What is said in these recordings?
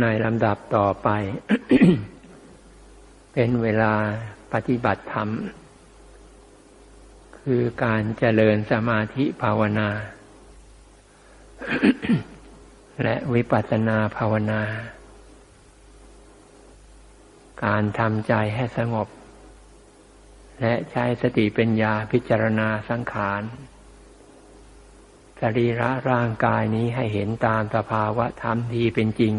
ในลำดับต่อไป เป็นเวลาปฏิบัติธรรม คือการเจริญสมาธิภาวนา และวิปัสสนาภาวนา การทำใจให้สงบ และใช้สติปัญญาพิจารณาสังขารสรีระร่างกายนี้ให้เห็นตามสภาวะธรรมที่เป็นจริง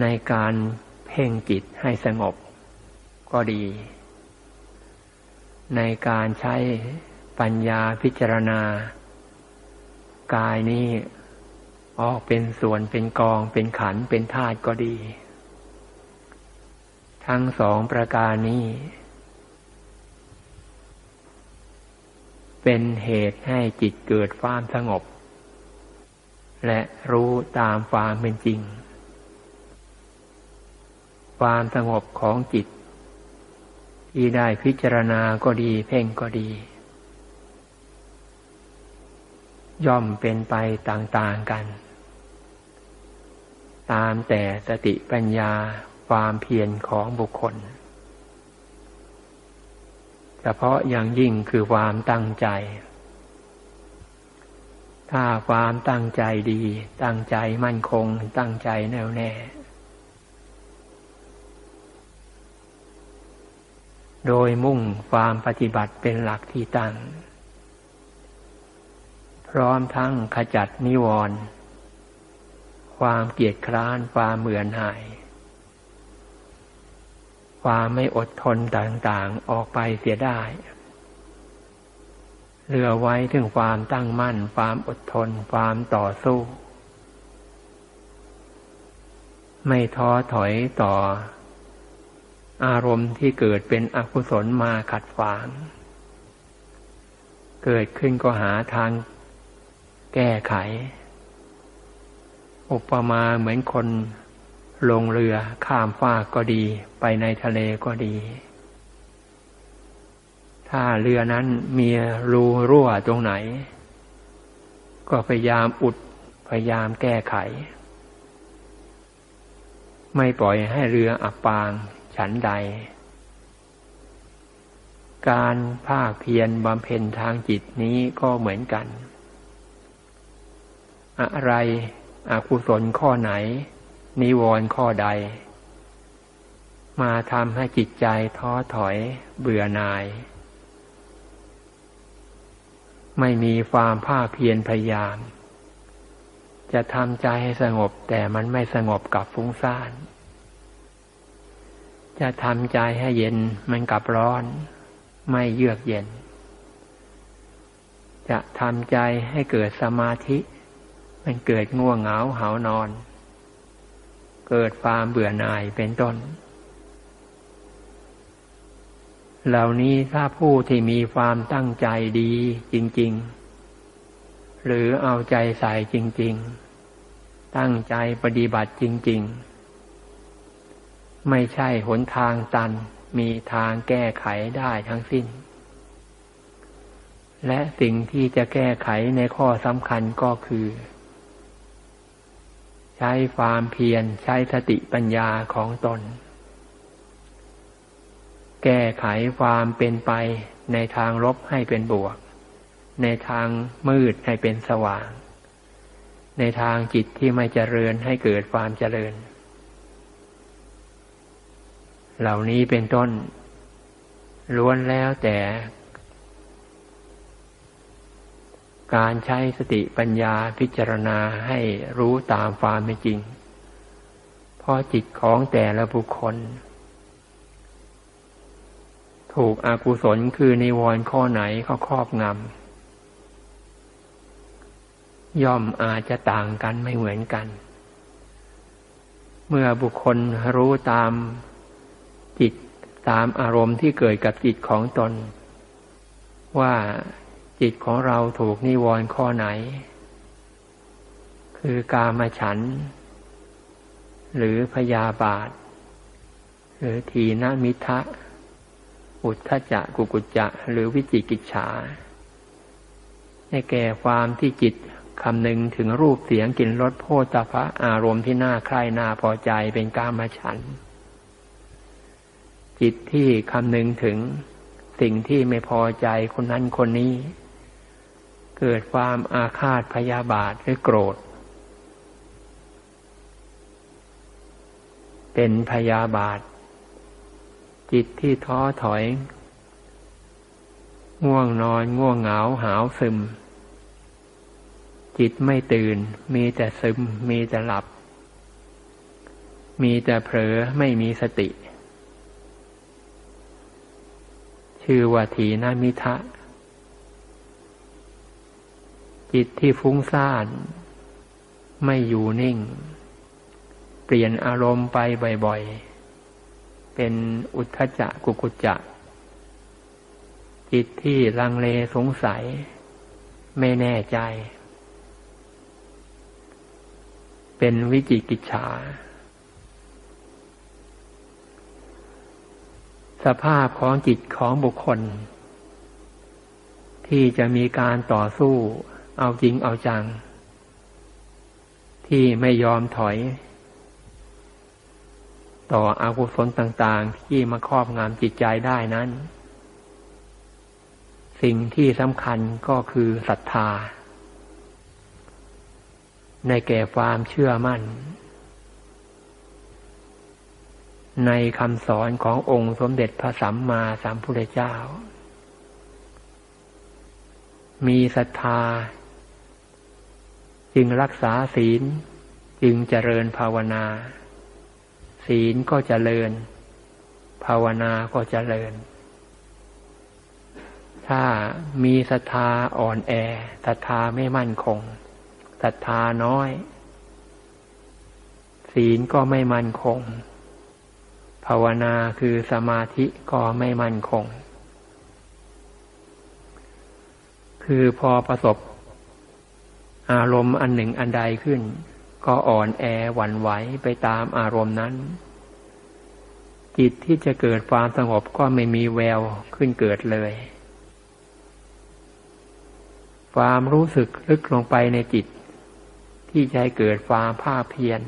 ในการเพ่งจิตให้สงบก็ดี ในการใช้ปัญญาพิจารณา กายนี้ออกเป็นส่วนเป็นกองเป็นขันเป็นธาตุก็ดี ทั้งสองประการนี้ เป็นเหตุให้จิตเกิดความสงบ และรู้ตามความเป็นจริง ความสงบของจิต ที่ได้พิจารณาก็ดี เพ่งก็ดี ย่อมเป็นไปต่างๆกัน ตามแต่สติปัญญาความเพียรของบุคคล เฉพาะอย่างยิ่งคือความตั้งใจ ถ้าความตั้งใจดี ตั้งใจมั่นคง ตั้งใจแน่วแน่ โดยมุ่งความปฏิบัติเป็นหลักที่ตั้ง พร้อมทั้งขจัดนิวรณ์ความเกียดคร้านความเหมือนหาย ความไม่อดทนต่างๆออกไปเสียได้ เหลือไว้ถึงความตั้งมั่น ความอดทน ความต่อสู้ ไม่ท้อถอยต่อ อารมณ์ที่เกิดเป็นอกุศลมาขัดขวาง เกิดขึ้นก็หาทางแก้ไข อุปมาเหมือนคนลงเรือข้ามฟากก็ดีไปในทะเลก็ดี ถ้าเรือนั้นมีรูรั่วตรงไหน ก็พยายามอุดพยายามแก้ไข ไม่ปล่อยให้เรืออับปาง ฉันใด การภาคเพียรบำเพ็ญทางจิตนี้ก็เหมือนกัน อะไรอกุศลข้อไหน นิวรณ์ข้อใด มาทำให้จิตใจท้อถอยเบื่อหน่าย ไม่มีความภาคเพียรพยายาม จะทำใจให้สงบแต่มันไม่สงบกับฟุ้งซ่าน จะทำใจให้เย็นมันกลับร้อน ไม่เยือกเย็น จะทำใจให้เกิดสมาธิ มันเกิดง่วงเหงาเหานอน เกิดความเบื่อหน่ายเป็นต้น เหล่านี้ถ้าผู้ที่มีความตั้งใจดีจริง ๆ หรือเอาใจใส่จริง ๆ ตั้งใจปฏิบัติจริง ๆ ไม่ใช่หนทางตัน มีทางแก้ไขได้ทั้งสิ้น และสิ่งที่จะแก้ไขในข้อสำคัญก็คือ ใช้ความเพียรใช้สติปัญญาของตน แก้ไขความเป็นไปในทางลบให้เป็นบวก ในทางมืดให้เป็นสว่าง ในทางจิตที่ไม่เจริญให้เกิดความเจริญ เหล่านี้เป็นต้น ล้วนแล้วแต่ การใช้สติปัญญาพิจารณาให้รู้ตามความเป็นจริง เพราะจิตของแต่ละบุคคล ถูกอากุศลคือในวรข้อไหนเขาครอบงำย่อมอาจจะต่างกันไม่เหมือนกัน เมื่อบุคคลรู้ตาม จิตตามอารมณ์ที่เกิดกับจิตของตน ว่าจิตของเราถูกนิวรณ์ข้อไหน คือกามฉัน หรือพยาบาท หรือทีนมิทะ อุทธจักกุกุจจะ หรือวิจิกิจฉาในแก่ความที่จิตคำนึงถึงรูปเสียงกลิ่นรสโพธพะอารมณ์ที่น่าใคร่น่าพอใจเป็นกามฉัน จิตที่คำนึงถึงสิ่งที่ไม่พอใจคนนั้นคนนี้ เกิดความอาฆาตพยาบาทหรือโกรธ เป็นพยาบาท จิตที่ท้อถอย ง่วงนอนง่วงเหงาหาวซึม จิตไม่ตื่น มีแต่ซึม มีแต่หลับ มีแต่เผลอไม่มีสติ ชื่อว่าถีนามิทะ จิตที่ฟุ้งซ่าน ไม่อยู่นิ่ง เปลี่ยนอารมณ์ไปบ่อย ๆ เป็นอุทธจักกุกุจจะ จิตที่ลังเลสงสัย ไม่แน่ใจ เป็นวิจิกิจฉา สภาพของจิตของบุคคล ที่จะมีการต่อสู้ เอาจริงเอาจัง ที่ไม่ยอมถอย ต่ออากุศลต่างๆ ที่มาครอบงำจิตใจได้นั้น สิ่งที่สำคัญก็คือศรัทธา ในแก่ความเชื่อมั่น ในคำสอนขององค์สมเด็จพระสัมมาสัมพุทธเจ้า มีศรัทธา จึงรักษาศีลจึงเจริญภาวนา ศีลก็เจริญ ภาวนาก็เจริญ ถ้ามีศรัทธาอ่อนแอศรัทธาไม่มั่นคงศรัทธาน้อย ศีลก็ไม่มั่นคง ภาวนาคือสมาธิก็ไม่มั่นคง คือพอประสบ อารมณ์อันหนึ่งอันใดขึ้น ก็อ่อนแอหวั่นไหวไปตามอารมณ์นั้น จิตที่จะเกิดความสงบก็ไม่มีแววขึ้นเกิดเลย ความรู้สึกลึกลงไปในจิต ที่จะให้เกิดความภาคเพียร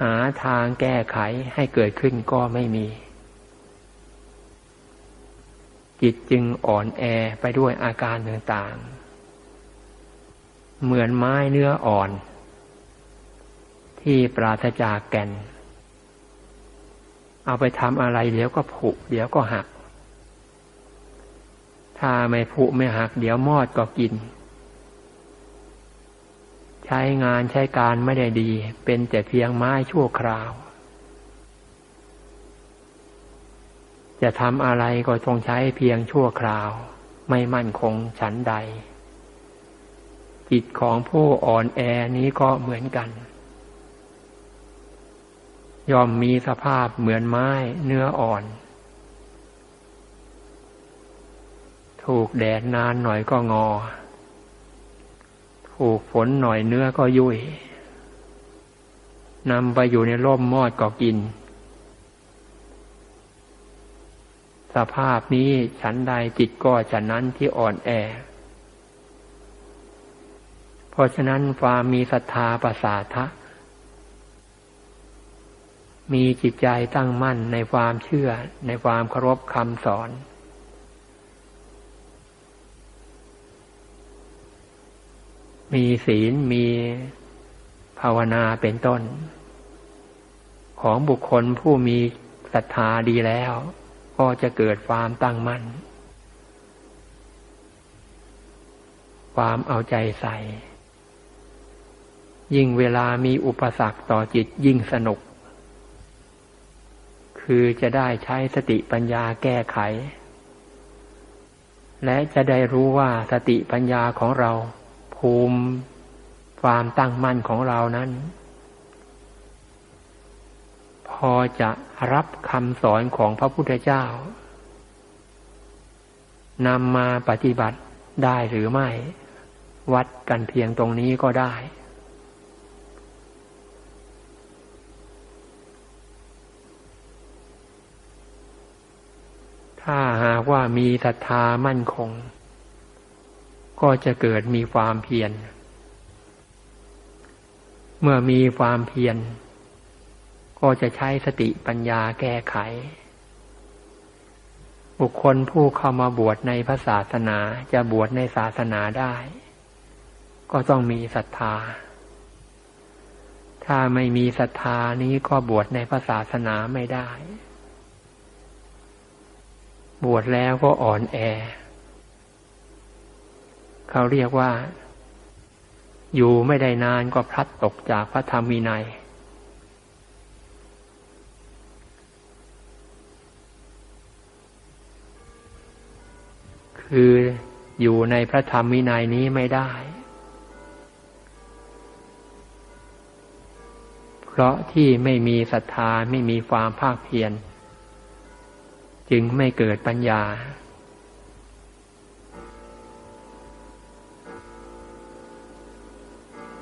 หาทางแก้ไขให้เกิดขึ้นก็ไม่มี จิตจึงอ่อนแอไปด้วยอาการต่างๆ เหมือนไม้เนื้ออ่อน ที่ปราศจากแก่น เอาไปทำอะไรเดี๋ยวก็ผุเดี๋ยวก็หัก ถ้าไม่ผุไม่หัก เดี๋ยวมอดก็กิน ใช้งานใช้การไม่ได้ดี เป็นแต่เพียงไม้ชั่วคราว จะทำอะไรก็ต้องใช้เพียงชั่วคราว ไม่มั่นคงฉันใด จิตของผู้อ่อนแอนี้ก็เหมือนกัน ยอมมีสภาพเหมือนไม้เนื้ออ่อน ถูกแดดนานหน่อยก็งอ ถูกฝนหน่อยเนื้อก็ยุ่ยนำไปอยู่ในร่มมอดก็กิน สภาพนี้ฉันใดจิตก็จะนั้นที่อ่อนแอ เพราะฉะนั้นความมีศรัทธาประสาทะ มีจิตใจตั้งมั่นในความเชื่อในความเคารพคำสอน มีศีลมีภาวนาเป็นต้น ของบุคคลผู้มีศรัทธาดีแล้ว ก็จะเกิดความตั้งมั่น ความเอาใจใส่ ยิ่งเวลามีอุปสรรคต่อจิตยิ่งสนุก คือจะได้ใช้สติปัญญาแก้ไข และจะได้รู้ว่าสติปัญญาของเรา ภูมิความตั้งมั่นของเรานั้น พอจะรับคำสอนของพระพุทธเจ้านำมาปฏิบัติได้หรือไม่ วัดกันเพียงตรงนี้ก็ได้ ถ้าหากว่ามีศรัทธามั่นคง ก็จะเกิดมีความเพียร เมื่อมีความเพียร ก็จะใช้สติปัญญาแก้ไข บุคคลผู้เข้ามาบวชในพระศาสนาจะบวชในศาสนาได้ ก็ต้องมีศรัทธา ถ้าไม่มีศรัทธานี้ก็บวชในพระศาสนาไม่ได้ บวชแล้วก็อ่อนแอ เขาเรียกว่า อยู่ไม่ได้นานก็พลัดตกจากพระธรรมวินัย คืออยู่ในพระธรรมวินัยนี้ไม่ได้ เพราะที่ไม่มีศรัทธาไม่มีความภาคเพียรจึงไม่เกิดปัญญา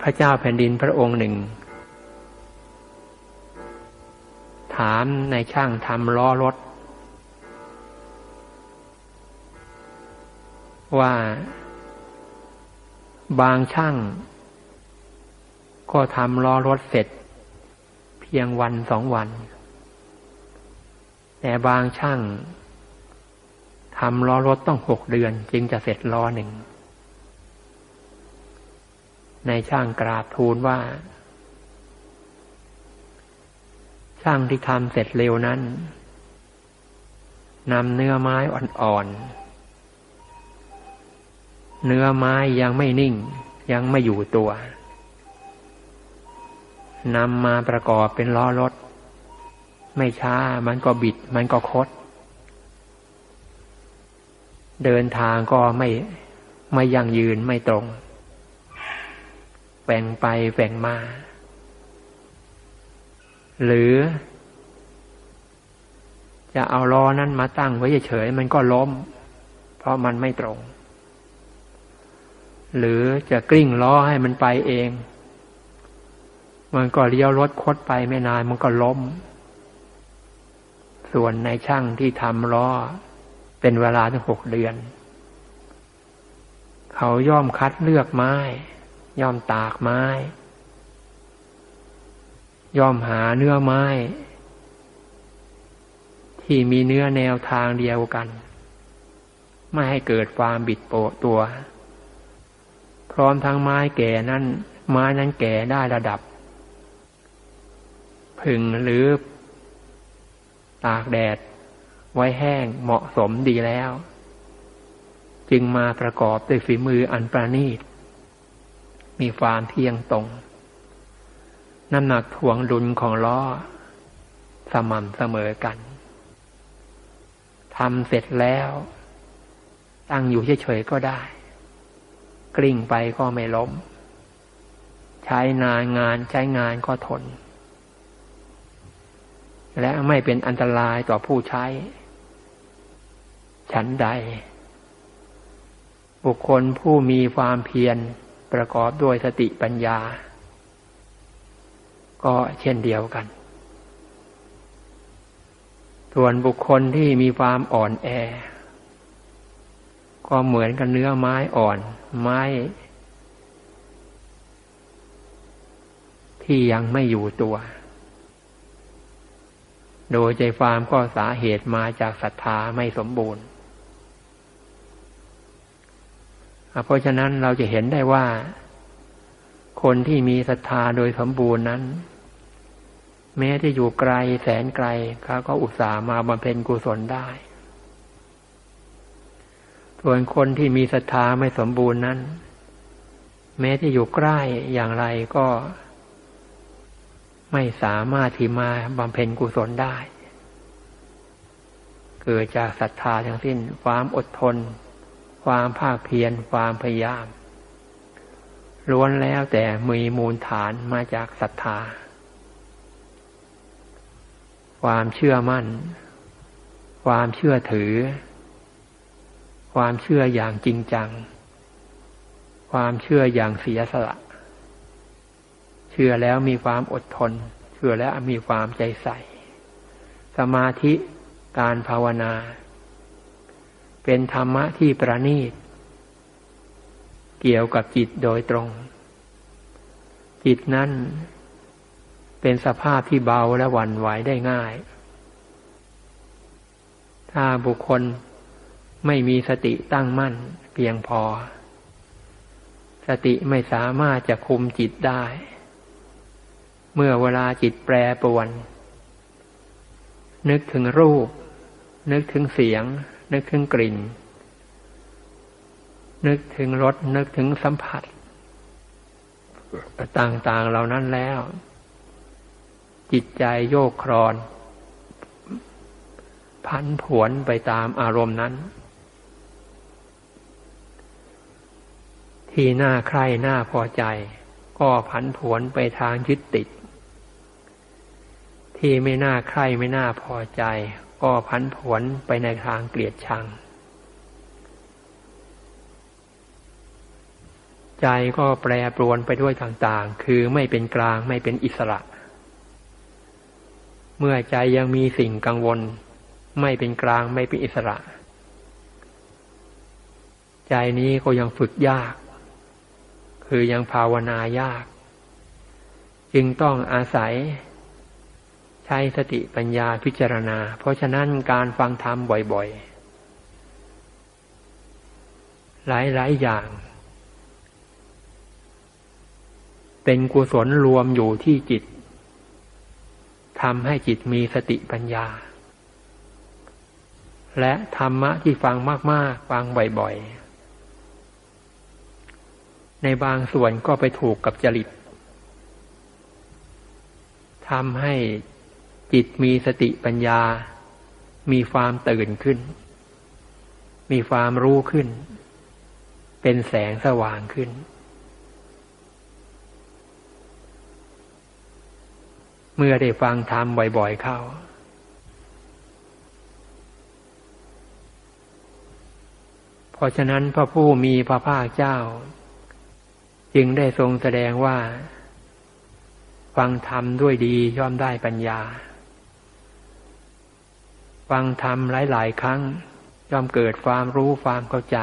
ระเจ้าแผ่นดินพระองค์หนึ่ง ถามในช่างทำล้อรถ ว่า บางช่าง ก็ทำล้อรถเสร็จ เพียงวันสองวัน แต่บางช่างทำล้อรถต้องหกเดือนจึงจะเสร็จล้อหนึ่ง ในช่างกราบทูลว่า ช่างที่ทำเสร็จเร็วนั้นนำเนื้อไม้อ่อนๆ เนื้อไม้ยังไม่นิ่ง ยังไม่อยู่ตัวนำมาประกอบเป็นล้อรถ ไม่ช้ามันก็บิด มันก็คด เดินทางก็ไม่ไม่ยั่งยืนไม่ตรง แฝงไปแฝงมา หรือ จะเอาล้อนั้นมาตั้งไว้เฉยๆมันก็ล้ม เพราะมันไม่ตรง หรือจะกลิ้งล้อให้มันไปเอง มันก็เลี้ยวรถคดไปไม่นานมันก็ล้ม ส่วนในช่างที่ทำล้อ เป็นเวลาถึงหกเดือน เขาย่อมคัดเลือกไม้ ย่อมตากไม้ ย่อมหาเนื้อไม้ ที่มีเนื้อแนวทางเดียวกัน ไม่ให้เกิดความบิดโปตัว พร้อมทั้งไม้แก่นั้นไม้นั้นแก่ได้ระดับผึ่งหรือ ตากแดด ไว้แห้งเหมาะสมดีแล้ว จึงมาประกอบด้วยฝีมืออันประณีต มีความเที่ยงตรง น้ำหนักถ่วงดุลของล้อ สม่ำเสมอกันทำเสร็จแล้ว ตั้งอยู่เฉยๆก็ได้ กลิ้งไปก็ไม่ล้ม ใช้นานงานใช้งานก็ทน และไม่เป็นอันตรายต่อผู้ใช้ ฉันใด บุคคลผู้มีความเพียร ประกอบด้วยสติปัญญา ก็เช่นเดียวกัน ส่วนบุคคลที่มีความอ่อนแอ ก็เหมือนกับเนื้อไม้อ่อน ไม้ ที่ยังไม่อยู่ตัว โดยใจความก็สาเหตุมาจากศรัทธาไม่สมบูรณ์ เพราะฉะนั้นเราจะเห็นได้ว่า คนที่มีศรัทธาโดยสมบูรณ์นั้น แม้ที่อยู่ไกลแสนไกลเขาก็อุตส่าห์มาบำเพ็ญกุศลได้ ส่วนคนที่มีศรัทธาไม่สมบูรณ์นั้น แม้ที่อยู่ใกล้อย่างไรก็ไม่สามารถที่มาบำเพ็ญกุศลได้ เกิดจากศรัทธาทั้งสิ้นความอดทน ความภาคเพียรความพยายาม ล้วนแล้วแต่มีมูลฐานมาจากศรัทธา ความเชื่อมั่น ความเชื่อถือ ความเชื่ออย่างจริงจัง ความเชื่ออย่างเสียสละ เชื่อแล้วมีความอดทน เชื่อแล้วมีความใจใส่ สมาธิการภาวนา เป็นธรรมะที่ประณีต เกี่ยวกับจิตโดยตรง จิตนั้นเป็นสภาพที่เบาและหวั่นไหวได้ง่าย ถ้าบุคคลไม่มีสติตั้งมั่นเพียงพอ สติไม่สามารถจะคุมจิตได้ เมื่อเวลาจิตแปรปรวน นึกถึงรูป นึกถึงเสียง นึกถึงกลิ่น นึกถึงรสนึกถึงสัมผัส ต่างๆเหล่านั้นแล้ว จิตใจโยกครอน พันผวนไปตามอารมณ์นั้น ที่น่าใคร่น่าพอใจ ก็ผันผวนไปทางยึดติดที่ไม่น่าใคร่ไม่น่าพอใจ ก็ผันผวนไปในทางเกลียดชัง ใจก็แปรปรวนไปด้วยต่างๆ คือไม่เป็นกลางไม่เป็นอิสระ เมื่อใจยังมีสิ่งกังวล ไม่เป็นกลางไม่เป็นอิสระ ใจนี้ก็ยังฝึกยาก คือยังภาวนายาก จึงต้องอาศัย ใช้สติปัญญาพิจารณา เพราะฉะนั้นการฟังธรรมบ่อยๆ หลายๆอย่าง เป็นกุศลรวมอยู่ที่จิตทำให้จิตมีสติปัญญา และธรรมะที่ฟังมากๆ ฟังบ่อยๆ ในบางส่วนก็ไปถูกกับจริตทำให้ จิตมีสติปัญญา มีความตื่นขึ้น มีความรู้ขึ้น เป็นแสงสว่างขึ้น เมื่อได้ฟังธรรมบ่อยๆเข้า เพราะฉะนั้นพระผู้มีพระภาคเจ้า จึงได้ทรงแสดงว่า ฟังธรรมด้วยดีย่อมได้ปัญญา ฟังธรรมหลาย ๆ ครั้งย่อมเกิดความรู้ความเข้าใจ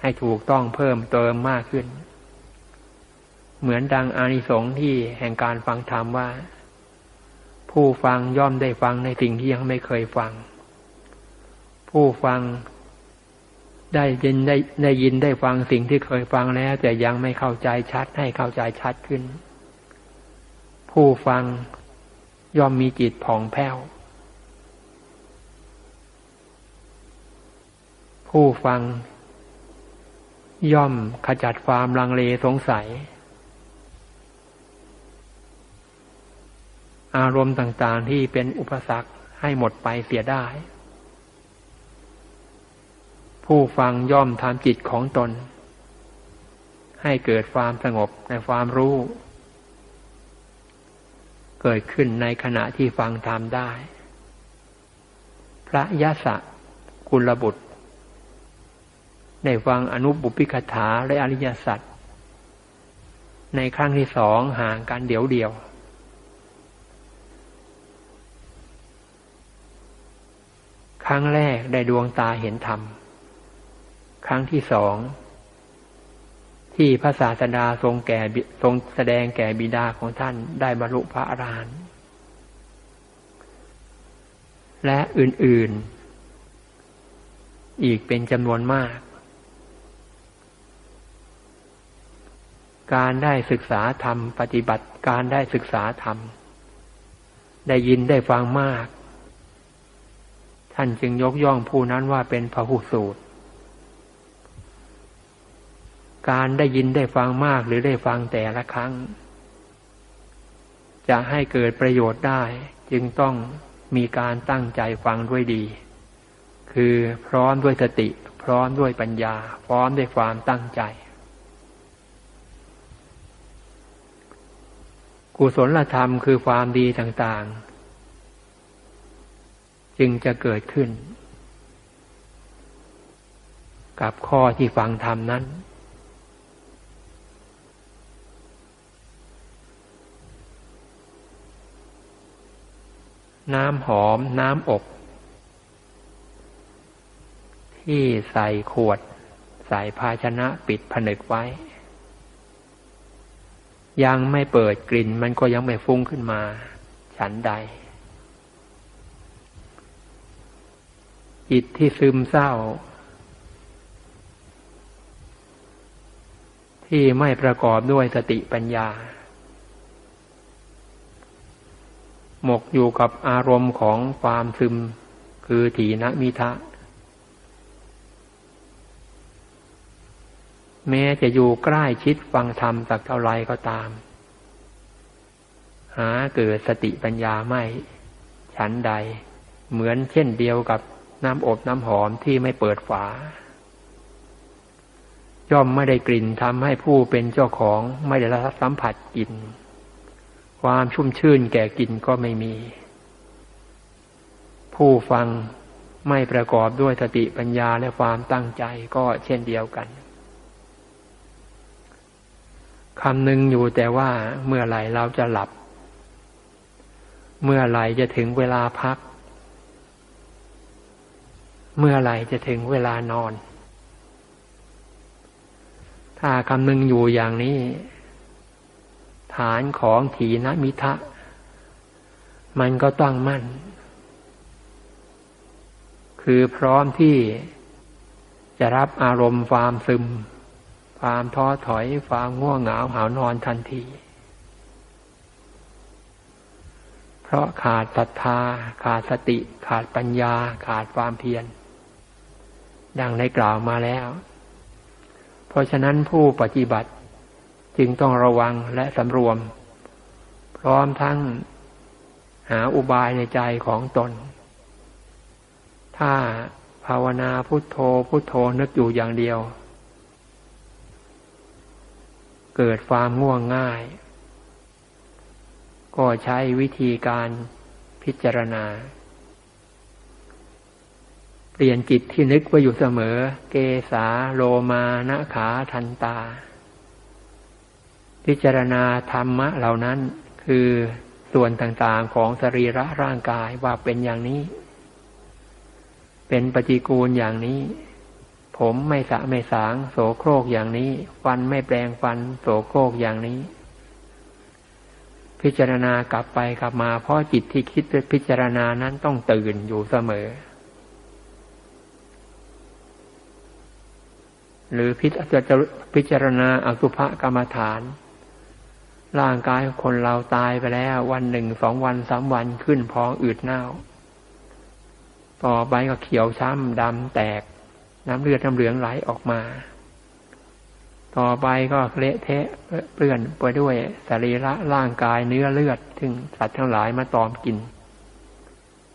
ให้ถูกต้องเพิ่มเติมมากขึ้น เหมือนดังอานิสงส์ที่แห่งการฟังธรรมว่า ผู้ฟังย่อมได้ฟังในสิ่งที่ยังไม่เคยฟัง ผู้ฟังได้ยินได้ได้ยินได้ฟังสิ่งที่เคยฟังแล้วแต่ยังไม่เข้าใจชัดให้เข้าใจชัดขึ้น ผู้ฟังย่อมมีจิตผ่องแผ้ว ผู้ฟัง ย่อมขจัดความลังเลสงสัย อารมณ์ต่างๆที่เป็นอุปสรรคให้หมดไปเสียได้ ผู้ฟังย่อมทำจิตของตน ให้เกิดความสงบในความรู้ เกิดขึ้นในขณะที่ฟังธรรมได้ พระยะสะกุลบุตร ได้ฟังอนุบุพิกถาและอริยสัจในครั้งที่สองห่างกันเดียวเดียว ครั้งแรกได้ดวงตาเห็นธรรม ครั้งที่สอง ที่พระศาสดาทรงแก่ทรงแสดงแก่บิดาของท่านได้บรรลุพระอรหันต์และอื่น ๆ อีกเป็นจำนวนมาก การได้ศึกษาธรรม ปฏิบัติการได้ศึกษาธรรม ได้ยินได้ฟังมาก ท่านจึงยกย่องผู้นั้นว่าเป็นพระหุสูตร การได้ยินได้ฟังมากหรือได้ฟังแต่ละครั้ง จะให้เกิดประโยชน์ได้จึงต้องมีการตั้งใจฟังด้วยดี คือพร้อมด้วยสติ พร้อมด้วยปัญญา พร้อมด้วยความตั้งใจ กุศลธรรมคือความดีต่างๆ จึงจะเกิดขึ้น กับข้อที่ฟังธรรมนั้น น้ำหอมน้ำอบที่ใส่ขวด ใส่ภาชนะปิดผนึกไว้ ยังไม่เปิดกลิ่น มันก็ยังไม่ฟุ้งขึ้นมา ฉันใด จิตที่ซึมเศร้า ที่ไม่ประกอบด้วยสติปัญญา หมกอยู่กับอารมณ์ของความซึมคือถีนมิทะ แม้จะอยู่ใกล้ชิดฟังธรรมสักเท่าไรก็ตาม หาเกิดสติปัญญาไม่ ฉันใด เหมือนเช่นเดียวกับน้ำอบน้ำหอมที่ไม่เปิดฝา ย่อมไม่ได้กลิ่นทำให้ผู้เป็นเจ้าของไม่ได้รับสัมผัสกลิ่น ความชุ่มชื่นแก่กลิ่นก็ไม่มี ผู้ฟังไม่ประกอบด้วยสติปัญญาและความตั้งใจก็เช่นเดียวกัน คำหนึ่งอยู่แต่ว่าเมื่อไหร่เราจะหลับ เมื่อไหร่จะถึงเวลาพัก เมื่อไหร่จะถึงเวลานอน ถ้าคำหนึ่งอยู่อย่างนี้ ฐานของถีนมิทะ มันก็ตั้งมั่น คือพร้อมที่จะรับอารมณ์ความซึม ความท้อถอยความง่วงเหงาหานอนทันที เพราะขาดศรัทธา ขาดสติ ขาดปัญญา ขาดความเพียร ดังได้กล่าวมาแล้ว เพราะฉะนั้นผู้ปฏิบัติจึงต้องระวังและสำรวม พร้อมทั้งหาอุบายในใจของตน ถ้าภาวนาพุทโธพุทโธนึกอยู่อย่างเดียว เกิดความง่วงง่าย ก็ใช้วิธีการพิจารณา เปลี่ยนจิตที่นึกไว้อยู่เสมอ เกสาโลมานะขาทันตา พิจารณาธรรมะเหล่านั้นคือส่วนต่างๆของสรีระร่างกายว่าเป็นอย่างนี้ เป็นปฏิกูลอย่างนี้ ผมไม่สะไม่สาง โสโครกอย่างนี้ ฟันไม่แปลงฟัน โสโครกอย่างนี้ พิจารณากลับไปกลับมา เพราะจิตที่คิดพิจารณานั้นต้องตื่นอยู่เสมอ หรือพิจจะพิจารณาอสุภกรรมฐาน ร่างกายคนเราตายไปแล้ว วันหนึ่งสองวันสามวันขึ้นพองอืดเน่า ต่อไปก็เขียวช้ำดำแตก น้ำเลือดน้ำเหลืองไหลออกมา ต่อไปก็เละเทะเปื้อนไปด้วยสรีระร่างกายเนื้อเลือดถึงสัตว์ทั้งหลายมาตอมกิน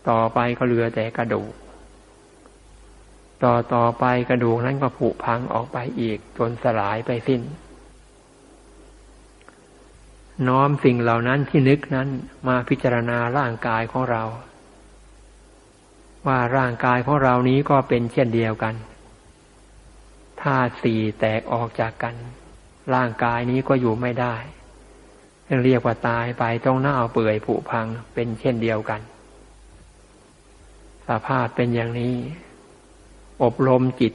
ต่อไปก็เหลือแต่กระดูก ต่อต่อไปกระดูกนั้นก็ผุพังออกไปอีกจนสลายไปสิ้น น้อมสิ่งเหล่านั้นที่นึกนั้นมาพิจารณาร่างกายของเราว่าร่างกายของเรานี้ก็เป็นเช่นเดียวกัน ธาตุสี่แตกออกจากกัน ร่างกายนี้ก็อยู่ไม่ได้ เรียกว่าตายไปต้องเน่าเปื่อยผุพังเป็นเช่นเดียวกัน สภาพเป็นอย่างนี้ อบรมจิต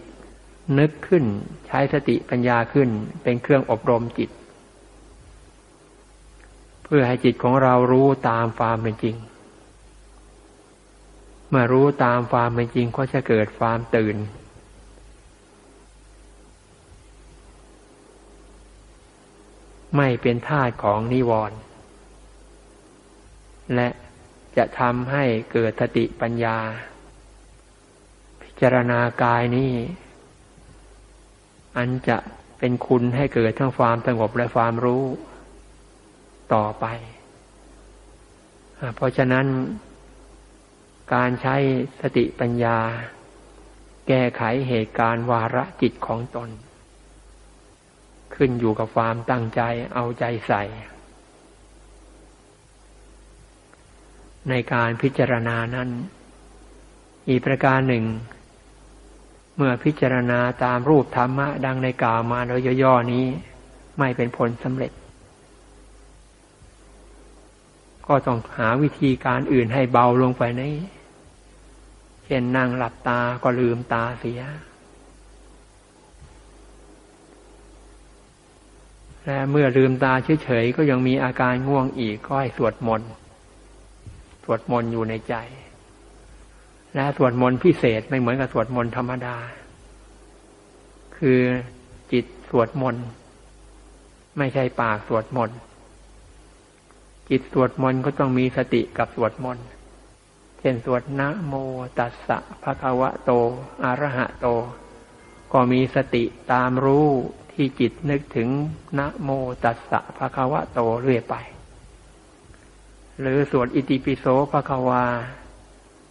นึกขึ้น ใช้สติปัญญาขึ้น เป็นเครื่องอบรมจิต เพื่อให้จิตของเรารู้ตามความเป็นจริงเมื่อรู้ตามความเป็นจริงก็จะเกิดความตื่น ไม่เป็นธาตุของนิวรณ์และจะทำให้เกิดสติปัญญา พิจารณากายนี้ อันจะเป็นคุณให้เกิดทั้งความสงบและความรู้ต่อไป เพราะฉะนั้น การใช้สติปัญญา แก้ไขเหตุการณ์วาระจิตของตน ขึ้นอยู่กับความตั้งใจเอาใจใส่ ในการพิจารณานั้น อีกประการหนึ่ง เมื่อพิจารณาตามรูปธรรมะ ดังในกล่าวมาโดยย่อๆนี้ ไม่เป็นผลสำเร็จ ก็ต้องหาวิธีการอื่นให้เบาลงไปในเช่นนั่งหลับตาก็ลืมตาเสีย และเมื่อลืมตาเฉยๆก็ยังมีอาการง่วงอีกก็ให้สวดมนต์สวดมนต์อยู่ในใจ และสวดมนต์พิเศษไม่เหมือนกับสวดมนต์ธรรมดา คือจิตสวดมนต์ไม่ใช่ปากสวดมนต์จิตสวดมนต์ก็ต้องมีสติกับสวดมนต์เช่นสวดนะโมตัสสะภะคะวะโตอะระหะโต ก็มีสติตามรู้ ที่จิตนึกถึงนะโมตัสสะภะคะวะโตเรื่อยไป หรือสวดอิติปิโสภะคะวา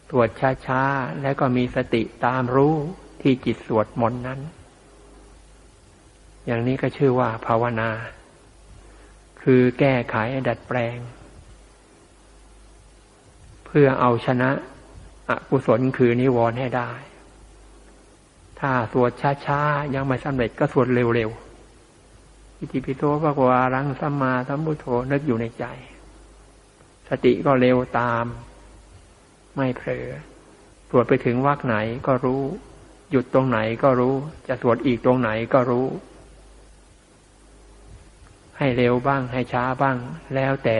สวดช้าๆ แล้วก็มีสติตามรู้ที่จิตสวดมนต์นั้น อย่างนี้ก็ชื่อว่าภาวนา คือแก้ไขดัดแปลง เพื่อเอาชนะอกุศลคือนิวรณ์ให้ได้ ถ้าสวดช้าๆ ยังไม่สำเร็จก็สวดเร็วๆอิติปิโสภะกวารังสัมมาสัมพุทโธนึกอยู่ในใจ สติก็เร็วตาม ไม่เผลอสวดไปถึงวักไหนก็รู้ หยุดตรงไหนก็รู้ จะสวดอีกตรงไหนก็รู้ ให้เร็วบ้างให้ช้าบ้าง แล้วแต่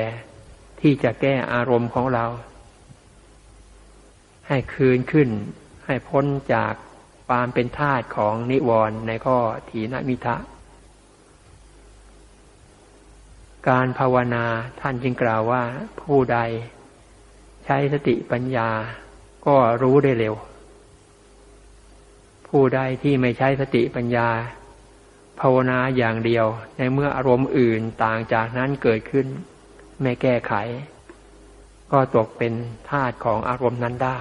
ที่จะแก้อารมณ์ของเรา ให้คืนขึ้น ให้พ้นจาก ความเป็นธาตุของนิวรณ์ในข้อถีนมิทะ การภาวนาท่านจึงกล่าวว่าผู้ใด ใช้สติปัญญาก็รู้ได้เร็ว ผู้ใดที่ไม่ใช้สติปัญญา ภาวนาอย่างเดียวในเมื่ออารมณ์อื่นต่างจากนั้นเกิดขึ้น ไม่แก้ไข ก็ตกเป็นธาตุของอารมณ์นั้นได้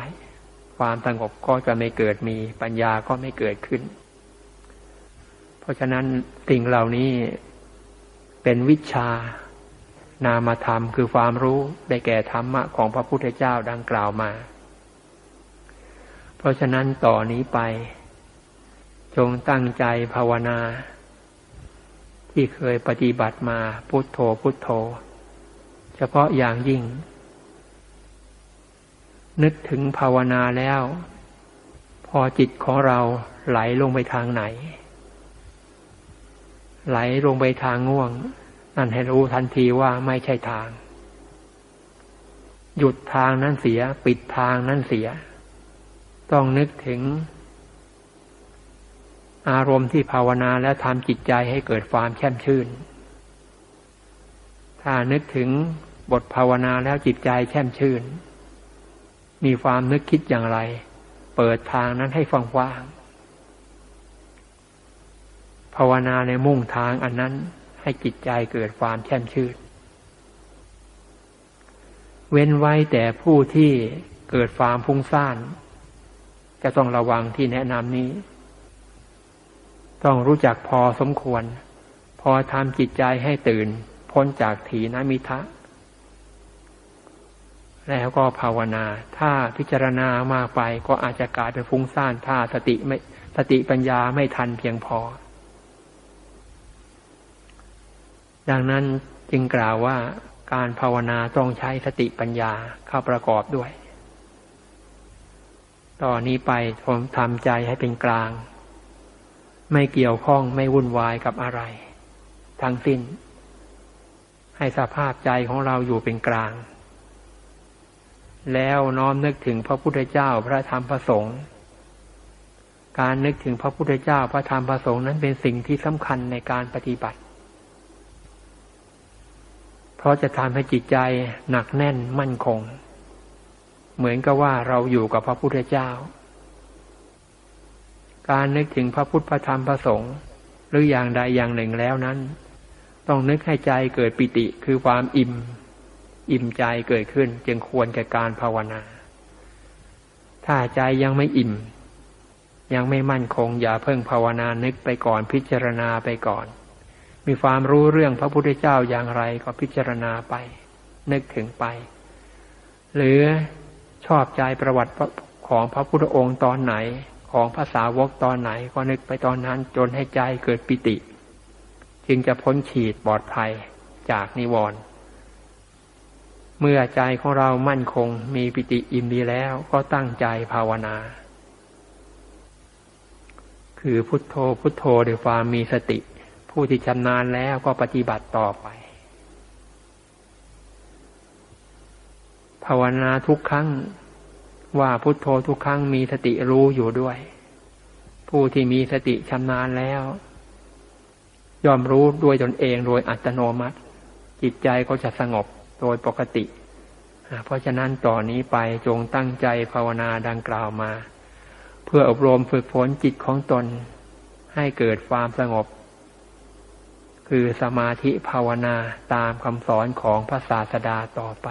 ความสงบก็จะไม่เกิดมีปัญญาก็ไม่เกิดขึ้น เพราะฉะนั้นสิ่งเหล่านี้เป็นวิชานามธรรมคือความรู้ได้แก่ธรรมะของพระพุทธเจ้าดังกล่าวมา เพราะฉะนั้นต่อนนี้ไป จงตั้งใจภาวนา ที่เคยปฏิบัติมาพุทโธพุทโธ เฉพาะอย่างยิ่ง นึกถึงภาวนาแล้ว พอจิตของเราไหลลงไปทางไหน ไหลลงไปทางง่วง นั่นให้รู้ทันทีว่าไม่ใช่ทาง หยุดทางนั้นเสีย ปิดทางนั้นเสีย ต้องนึกถึง อารมณ์ที่ภาวนาแล้วทำจิตใจให้เกิดความแช่มชื่น ถ้านึกถึงบทภาวนาแล้วจิตใจแช่มชื่น มีความนึกคิดอย่างไร เปิดทางนั้นให้ฟังว่างภาวนาในมุ่งทางอันนั้นให้จิตใจเกิดความแช่มชื่น เว้นไว้แต่ผู้ที่เกิดความพุ่งซ่าน จะต้องระวังที่แนะนำนี้ ต้องรู้จักพอสมควร พอทำจิตใจให้ตื่น พ้นจากถีนมิทะ แล้วก็ภาวนา ถ้าพิจารณามากไปก็อาจจะกลายเป็นฟุ้งซ่านถ้าสติไม่สติปัญญาไม่ทันเพียงพอ ดังนั้นจึงกล่าวว่าการภาวนาต้องใช้สติปัญญาเข้าประกอบด้วย ต่อนนี้ไปผมทำใจให้เป็นกลาง ไม่เกี่ยวข้องไม่วุ่นวายกับอะไร ทั้งสิ้น ให้สภาพใจของเราอยู่เป็นกลาง แล้วน้อมนึกถึงพระพุทธเจ้าพระธรรมพระสงฆ์การนึกถึงพระพุทธเจ้าพระธรรมพระสงฆ์นั้นเป็นสิ่งที่สำคัญในการปฏิบัติ เพราะจะทำให้จิตใจหนักแน่นมั่นคง เหมือนกับว่าเราอยู่กับพระพุทธเจ้า การนึกถึงพระพุทธพระธรรมพระสงฆ์หรืออย่างใดอย่างหนึ่งแล้วนั้น ต้องนึกให้ใจเกิดปิติคือความอิ่ม อิ่มใจเกิดขึ้น จึงควรแก่การภาวนา ถ้าใจยังไม่อิ่ม ยังไม่มั่นคง อย่าเพิ่งภาวนานึกไปก่อนพิจารณาไปก่อน มีความรู้เรื่องพระพุทธเจ้าอย่างไรก็พิจารณาไป นึกถึงไป หรือชอบใจประวัติของพระพุทธองค์ตอนไหนของภาษาวกตอนไหนก็นึกไปตอนนั้นจนให้ใจเกิดปิติ จึงจะพ้นขีดปลอดภัยจากนิวรณ์ เมื่อใจของเรามั่นคง มีปิติอิ่มดีแล้วก็ตั้งใจภาวนา คือพุทโธพุทโธด้วยความมีสติ ผู้ที่ชำนาญแล้วก็ปฏิบัติต่อไป ภาวนาทุกครั้งว่าพุทโธทุกครั้งมีสติรู้อยู่ด้วย ผู้ที่มีสติชำนาญแล้ว ยอมรู้ด้วยตนเองโดยอัตโนมัติ จิตใจก็จะสงบ โดยปกติ เพราะฉะนั้นต่อนนี้ไปจงตั้งใจภาวนาดังกล่าวมา เพื่ออบรมฝึกฝนจิตของตน ให้เกิดความสงบ คือสมาธิภาวนาตามคำสอนของพระศาสดาต่อไป